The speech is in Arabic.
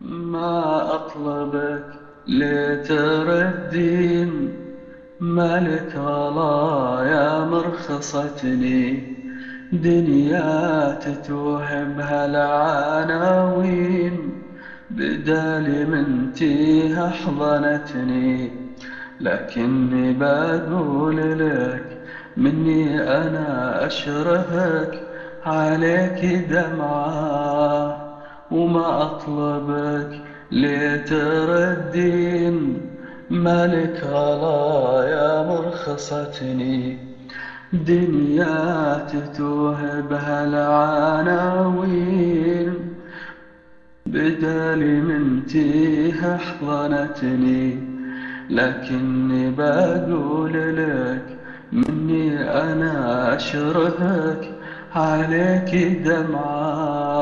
ما أطلبك لتردين. ملك الله يا مرخصتني. دنيا تتوهمها العناوين. بدالي من تيها حضنتني لكني بقول لك مني أنا أشرفك عليك دمعة. وما أطلبك لتردين. ملك الله يا مرخصتني. دنيا تتوه بها العناوين بدالي من تيه حضنتني لكني بقول لك مني أنا أشرفك. عليك دمعة